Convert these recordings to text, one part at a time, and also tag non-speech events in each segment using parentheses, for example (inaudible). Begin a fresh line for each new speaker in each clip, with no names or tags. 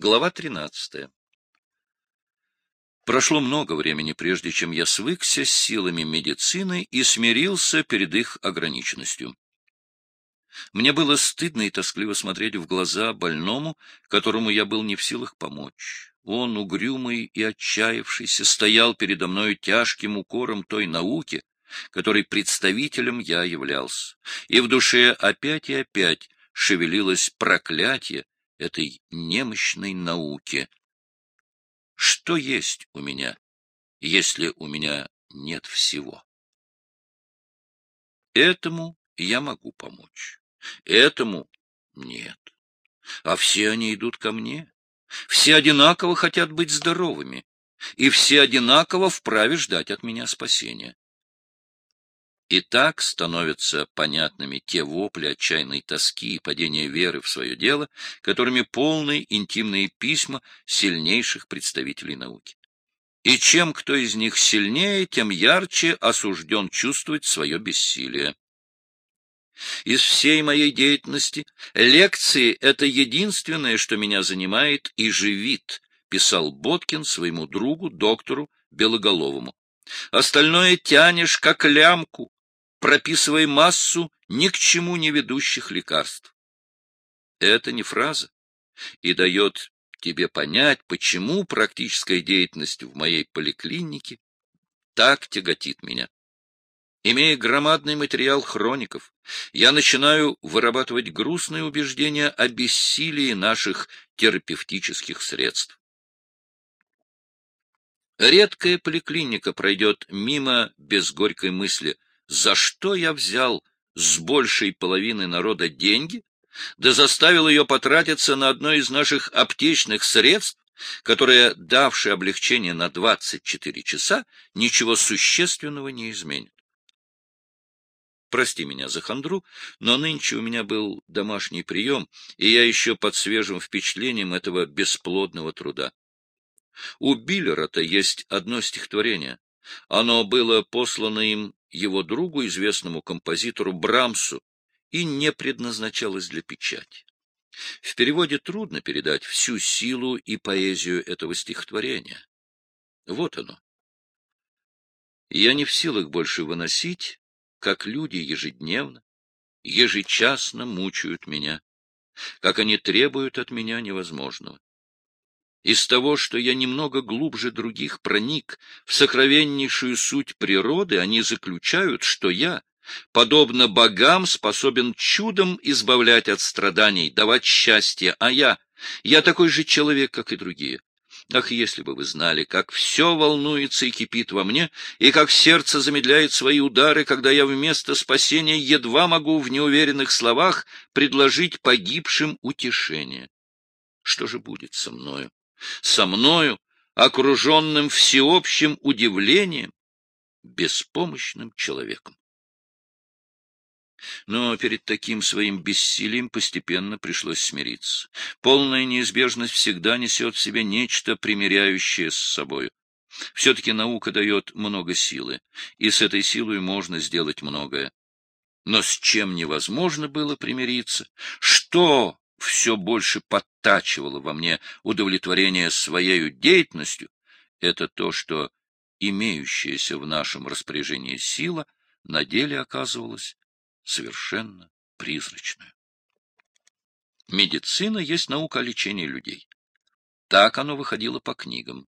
Глава 13. Прошло много времени, прежде чем я свыкся с силами медицины и смирился перед их ограниченностью. Мне было стыдно и тоскливо смотреть в глаза больному, которому я был не в силах помочь. Он, угрюмый и отчаявшийся, стоял передо мной тяжким укором той науки, которой представителем я являлся. И в душе опять и опять шевелилось проклятие, этой немощной науке. Что есть у меня, если у меня нет всего? Этому я могу помочь, этому нет. А все они идут ко мне. Все одинаково хотят быть здоровыми, и все одинаково вправе ждать от меня спасения. И так становятся понятными те вопли отчаянной тоски и падения веры в свое дело, которыми полны интимные письма сильнейших представителей науки. И чем кто из них сильнее, тем ярче осужден чувствовать свое бессилие. Из всей моей деятельности лекции — это единственное, что меня занимает и живит, писал Боткин своему другу, доктору Белоголовому. Остальное тянешь, как лямку, прописывая массу ни к чему не ведущих лекарств. Это не фраза и дает тебе понять, почему практическая деятельность в моей поликлинике так тяготит меня. Имея громадный материал хроников, я начинаю вырабатывать грустные убеждения о бессилии наших терапевтических средств. Редкая поликлиника пройдет мимо без горькой мысли – за что я взял с большей половины народа деньги, да заставил ее потратиться на одно из наших аптечных средств, которое, давшее облегчение на 24 часа, ничего существенного не изменит. Прости меня за хандру, но нынче у меня был домашний прием, и я еще под свежим впечатлением этого бесплодного труда. У Биллера-то есть одно стихотворение. Оно было послано им его другу, известному композитору Брамсу, и не предназначалось для печати. В переводе трудно передать всю силу и поэзию этого стихотворения. Вот оно. Я не в силах больше выносить, как люди ежедневно, ежечасно мучают меня, как они требуют от меня невозможного. Из того, что я немного глубже других проник в сокровеннейшую суть природы, они заключают, что я, подобно богам, способен чудом избавлять от страданий, давать счастье, а я, я такой же человек, как и другие. Ах, если бы вы знали, как все волнуется и кипит во мне, и как сердце замедляет свои удары, когда я вместо спасения едва могу в неуверенных словах предложить погибшим утешение. Что же будет со мною? Со мною, окруженным всеобщим удивлением, беспомощным человеком. Но перед таким своим бессилием постепенно пришлось смириться. Полная неизбежность всегда несет в себе нечто примиряющее с собою. Все-таки наука дает много силы, и с этой силой можно сделать многое. Но с чем невозможно было примириться? Что все больше подтачивало во мне удовлетворение своей деятельностью, это то, что имеющаяся в нашем распоряжении сила на деле оказывалась совершенно призрачной. Медицина есть наука о лечении людей. Так оно выходило по книгам.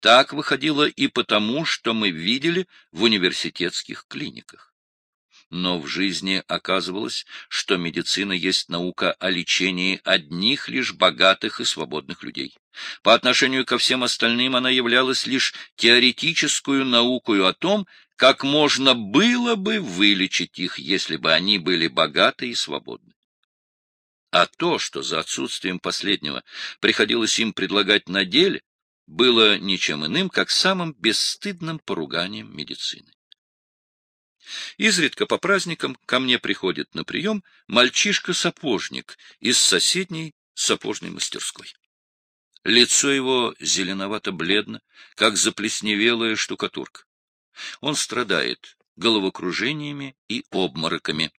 Так выходило и потому, что мы видели в университетских клиниках но в жизни оказывалось, что медицина есть наука о лечении одних лишь богатых и свободных людей. По отношению ко всем остальным она являлась лишь теоретическую наукою о том, как можно было бы вылечить их, если бы они были богаты и свободны. А то, что за отсутствием последнего приходилось им предлагать на деле, было ничем иным, как самым бесстыдным поруганием медицины. Изредка по праздникам ко мне приходит на прием мальчишка-сапожник из соседней сапожной мастерской. Лицо его зеленовато-бледно, как заплесневелая штукатурка. Он страдает головокружениями и обмороками.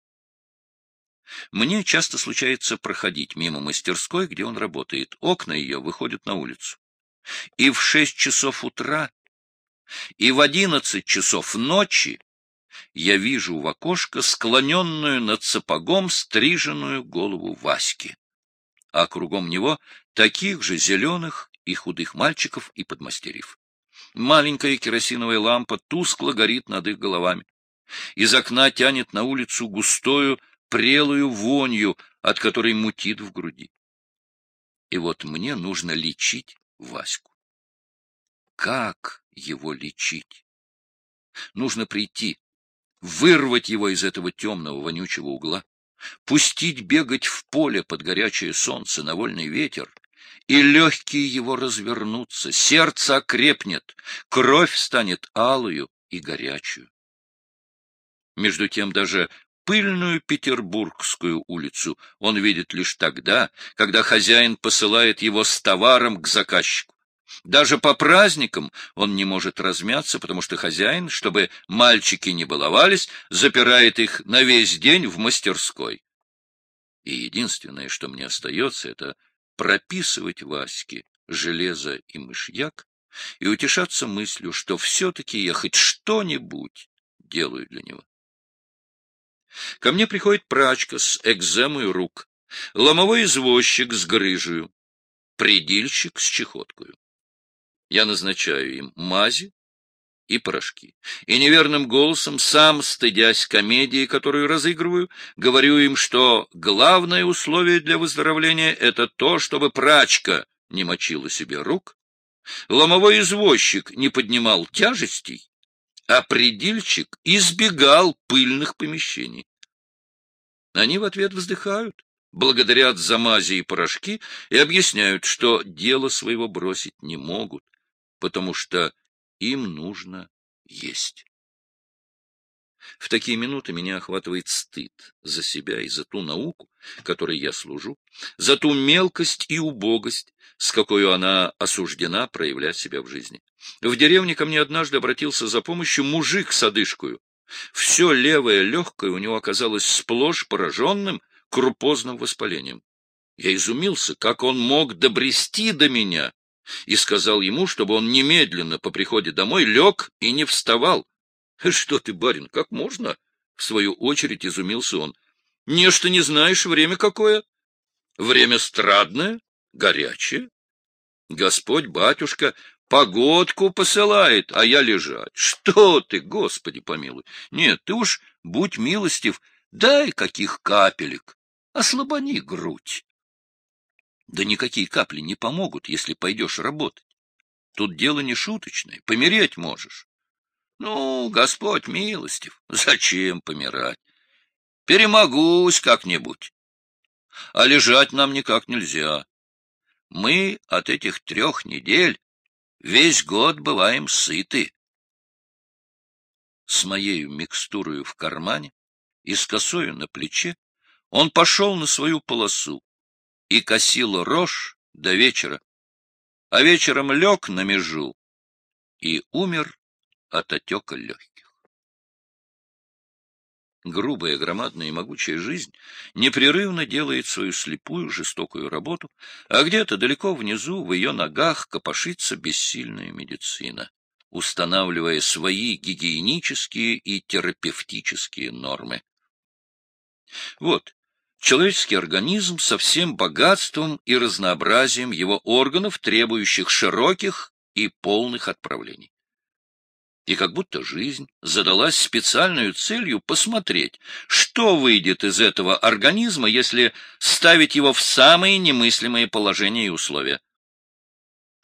Мне часто случается проходить мимо мастерской, где он работает. Окна ее выходят на улицу. И в шесть часов утра, и в одиннадцать часов ночи я вижу в окошко склоненную над сапогом стриженную голову Васьки, а кругом него таких же зеленых и худых мальчиков и подмастерьев. Маленькая керосиновая лампа тускло горит над их головами. Из окна тянет на улицу густою, прелую вонью, от которой мутит в груди. И вот мне нужно лечить Ваську. Как его лечить? Нужно прийти, вырвать его из этого темного, вонючего угла, пустить бегать в поле под горячее солнце на вольный ветер, и легкие его развернутся, сердце окрепнет, кровь станет алую и горячую. Между тем даже пыльную Петербургскую улицу он видит лишь тогда, когда хозяин посылает его с товаром к заказчику. Даже по праздникам он не может размяться, потому что хозяин, чтобы мальчики не баловались, запирает их на весь день в мастерской. И единственное, что мне остается, это прописывать Ваське железо и мышьяк и утешаться мыслью, что все-таки я хоть что-нибудь делаю для него. Ко мне приходит прачка с экземой рук, ломовой извозчик с грыжею, предильщик с чехоткою. Я назначаю им мази и порошки. И неверным голосом, сам стыдясь комедии, которую разыгрываю, говорю им, что главное условие для выздоровления — это то, чтобы прачка не мочила себе рук, ломовой извозчик не поднимал тяжестей, а предельщик избегал пыльных помещений. Они в ответ вздыхают, благодарят за мази и порошки и объясняют, что дело своего бросить не могут, потому что им нужно есть. В такие минуты меня охватывает стыд за себя и за ту науку, которой я служу, за ту мелкость и убогость, с какой она осуждена проявлять себя в жизни. В деревне ко мне однажды обратился за помощью мужик с одышкою. Все левое легкое у него оказалось сплошь пораженным крупозным воспалением. Я изумился, как он мог добрести до меня, и сказал ему, чтобы он немедленно по приходе домой лег и не вставал. — Что ты, барин, как можно? — в свою очередь изумился он. — Нечто не знаешь, время какое? Время страдное, горячее. Господь, батюшка, погодку посылает, а я лежать. Что ты, Господи помилуй! Нет, ты уж будь милостив, дай каких капелек, ослабони грудь. Да никакие капли не помогут, если пойдешь работать. Тут дело не шуточное, помереть можешь. Ну, Господь милостив, (laughs) зачем помирать? Перемогусь как-нибудь. А лежать нам никак нельзя. Мы от этих трех недель весь год бываем сыты. С моею микстурою в кармане и с косою на плече он пошел на свою полосу, и косил рожь до вечера, а вечером лег на межу и умер от отека легких. Грубая, громадная и могучая жизнь непрерывно делает свою слепую, жестокую работу, а где-то далеко внизу, в ее ногах, копошится бессильная медицина, устанавливая свои гигиенические и терапевтические нормы. Вот Человеческий организм со всем богатством и разнообразием его органов, требующих широких и полных отправлений. И как будто жизнь задалась специальную целью посмотреть, что выйдет из этого организма, если ставить его в самые немыслимые положения и условия.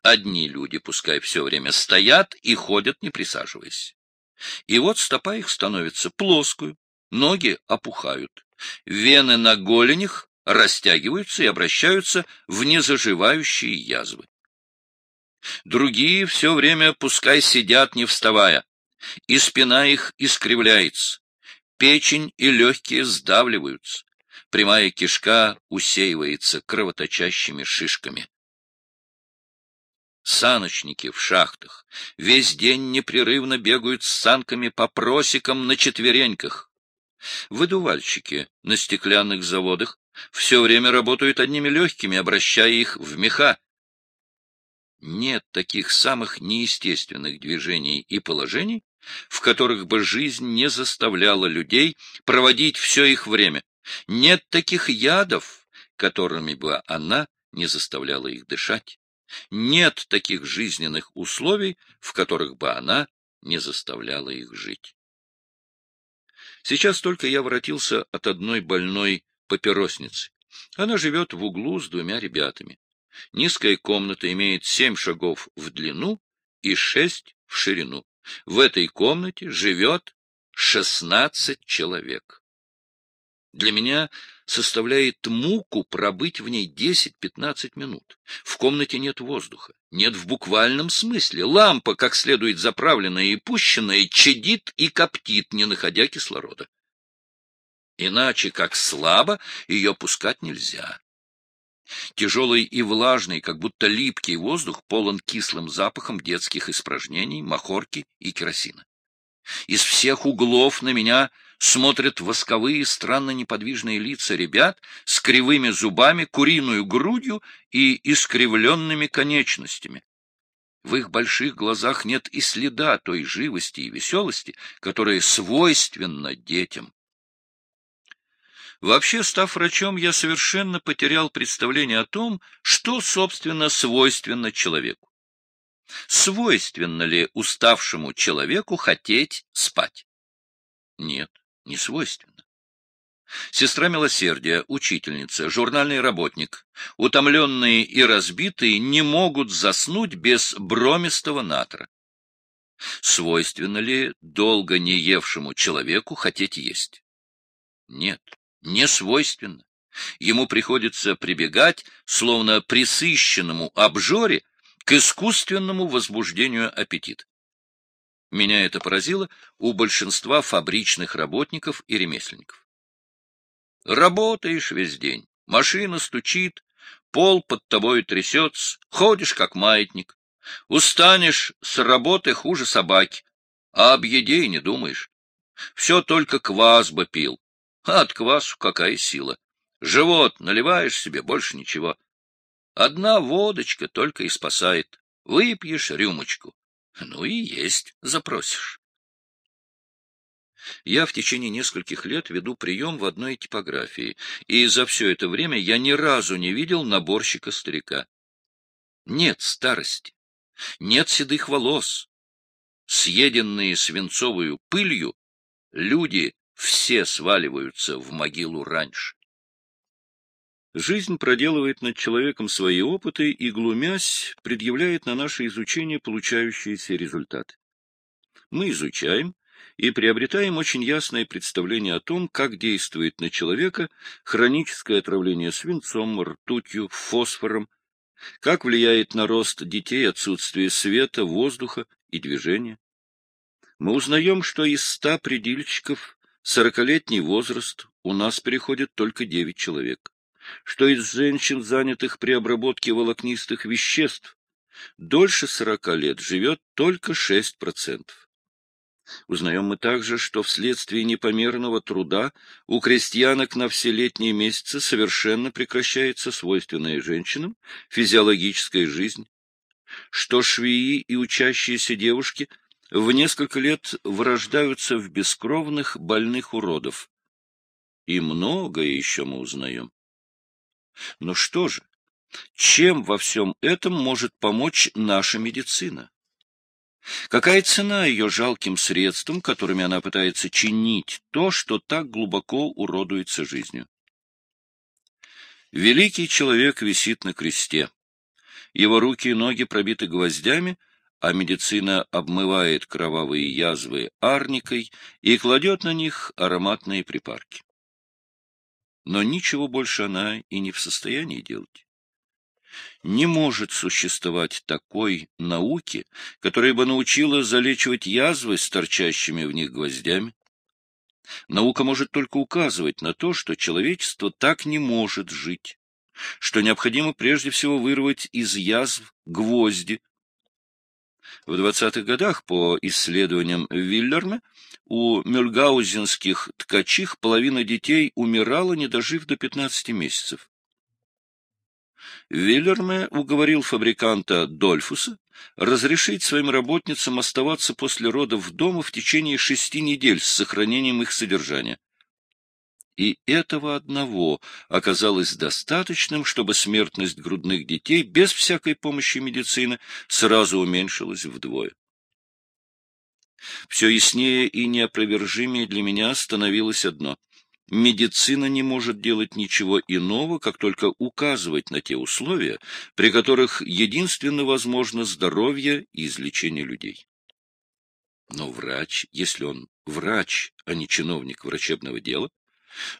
Одни люди, пускай все время стоят и ходят, не присаживаясь. И вот стопа их становится плоскую, ноги опухают. Вены на голенях растягиваются и обращаются в незаживающие язвы. Другие все время пускай сидят, не вставая, и спина их искривляется, печень и легкие сдавливаются, прямая кишка усеивается кровоточащими шишками. Саночники в шахтах весь день непрерывно бегают с санками по просекам на четвереньках, Выдувальщики на стеклянных заводах все время работают одними легкими, обращая их в меха. Нет таких самых неестественных движений и положений, в которых бы жизнь не заставляла людей проводить все их время. Нет таких ядов, которыми бы она не заставляла их дышать. Нет таких жизненных условий, в которых бы она не заставляла их жить. Сейчас только я воротился от одной больной папиросницы. Она живет в углу с двумя ребятами. Низкая комната имеет семь шагов в длину и шесть в ширину. В этой комнате живет шестнадцать человек. Для меня составляет муку пробыть в ней 10-15 минут. В комнате нет воздуха, нет в буквальном смысле. Лампа, как следует заправленная и пущенная, чадит и коптит, не находя кислорода. Иначе, как слабо, ее пускать нельзя. Тяжелый и влажный, как будто липкий воздух полон кислым запахом детских испражнений, махорки и керосина. Из всех углов на меня смотрят восковые, странно неподвижные лица ребят с кривыми зубами, куриную грудью и искривленными конечностями. В их больших глазах нет и следа той живости и веселости, которая свойственна детям. Вообще, став врачом, я совершенно потерял представление о том, что, собственно, свойственно человеку. Свойственно ли уставшему человеку хотеть спать? Нет не свойственно. Сестра милосердия, учительница, журнальный работник, утомленные и разбитые не могут заснуть без бромистого натра. Свойственно ли долго не евшему человеку хотеть есть? Нет, не свойственно. Ему приходится прибегать, словно присыщенному обжоре, к искусственному возбуждению аппетита. Меня это поразило у большинства фабричных работников и ремесленников. Работаешь весь день, машина стучит, пол под тобой трясется, ходишь как маятник. Устанешь с работы хуже собаки, а об еде и не думаешь. Все только квас бы пил, а от квасу какая сила. Живот наливаешь себе, больше ничего. Одна водочка только и спасает. Выпьешь рюмочку, ну и есть запросишь. Я в течение нескольких лет веду прием в одной типографии, и за все это время я ни разу не видел наборщика-старика. Нет старости, нет седых волос. Съеденные свинцовую пылью, люди все сваливаются в могилу раньше. Жизнь проделывает над человеком свои опыты и, глумясь, предъявляет на наше изучение получающиеся результаты. Мы изучаем и приобретаем очень ясное представление о том, как действует на человека хроническое отравление свинцом, ртутью, фосфором, как влияет на рост детей отсутствие света, воздуха и движения. Мы узнаем, что из ста предельщиков сорокалетний возраст у нас переходит только девять человек что из женщин, занятых при обработке волокнистых веществ, дольше сорока лет живет только 6%. Узнаем мы также, что вследствие непомерного труда у крестьянок на все летние месяцы совершенно прекращается свойственная женщинам физиологическая жизнь, что швеи и учащиеся девушки в несколько лет вырождаются в бескровных больных уродов. И многое еще мы узнаем. Но что же, чем во всем этом может помочь наша медицина? Какая цена ее жалким средствам, которыми она пытается чинить то, что так глубоко уродуется жизнью? Великий человек висит на кресте. Его руки и ноги пробиты гвоздями, а медицина обмывает кровавые язвы арникой и кладет на них ароматные припарки но ничего больше она и не в состоянии делать. Не может существовать такой науки, которая бы научила залечивать язвы с торчащими в них гвоздями. Наука может только указывать на то, что человечество так не может жить, что необходимо прежде всего вырвать из язв гвозди. В 20-х годах, по исследованиям Виллерме, у мюльгаузенских ткачих половина детей умирала, не дожив до 15 месяцев. Виллерме уговорил фабриканта Дольфуса разрешить своим работницам оставаться после родов дома в течение шести недель с сохранением их содержания. И этого одного оказалось достаточным, чтобы смертность грудных детей без всякой помощи медицины сразу уменьшилась вдвое. Все яснее и неопровержимее для меня становилось одно — Медицина не может делать ничего иного, как только указывать на те условия, при которых единственно возможно здоровье и излечение людей. Но врач, если он врач, а не чиновник врачебного дела,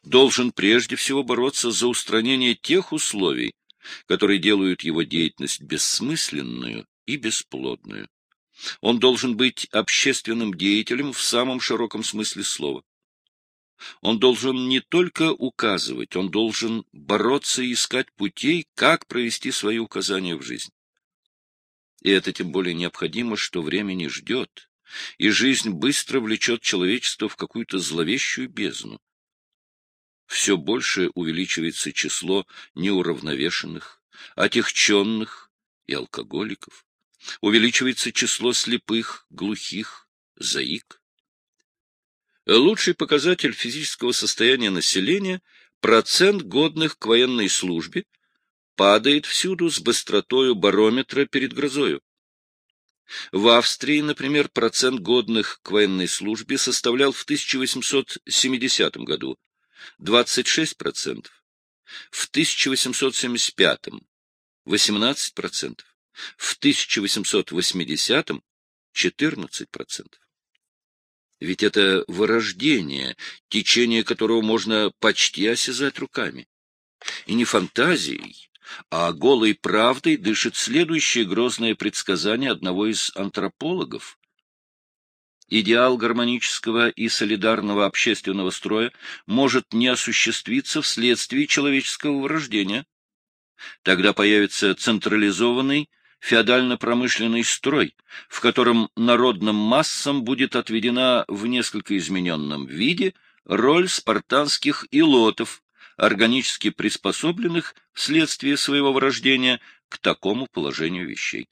должен прежде всего бороться за устранение тех условий, которые делают его деятельность бессмысленную и бесплодную. Он должен быть общественным деятелем в самом широком смысле слова. Он должен не только указывать, он должен бороться и искать путей, как провести свои указания в жизнь. И это тем более необходимо, что время не ждет, и жизнь быстро влечет человечество в какую-то зловещую бездну. Все больше увеличивается число неуравновешенных, отягченных и алкоголиков. Увеличивается число слепых, глухих, заик. Лучший показатель физического состояния населения – процент годных к военной службе – падает всюду с быстротою барометра перед грозою. В Австрии, например, процент годных к военной службе составлял в 1870 году 26%, в 1875 – 18%, в 1880 – 14%. Ведь это вырождение, течение которого можно почти осязать руками. И не фантазией, а голой правдой дышит следующее грозное предсказание одного из антропологов. Идеал гармонического и солидарного общественного строя может не осуществиться вследствие человеческого вырождения. Тогда появится централизованный, феодально-промышленный строй, в котором народным массам будет отведена в несколько измененном виде роль спартанских илотов, органически приспособленных вследствие своего врождения к такому положению вещей.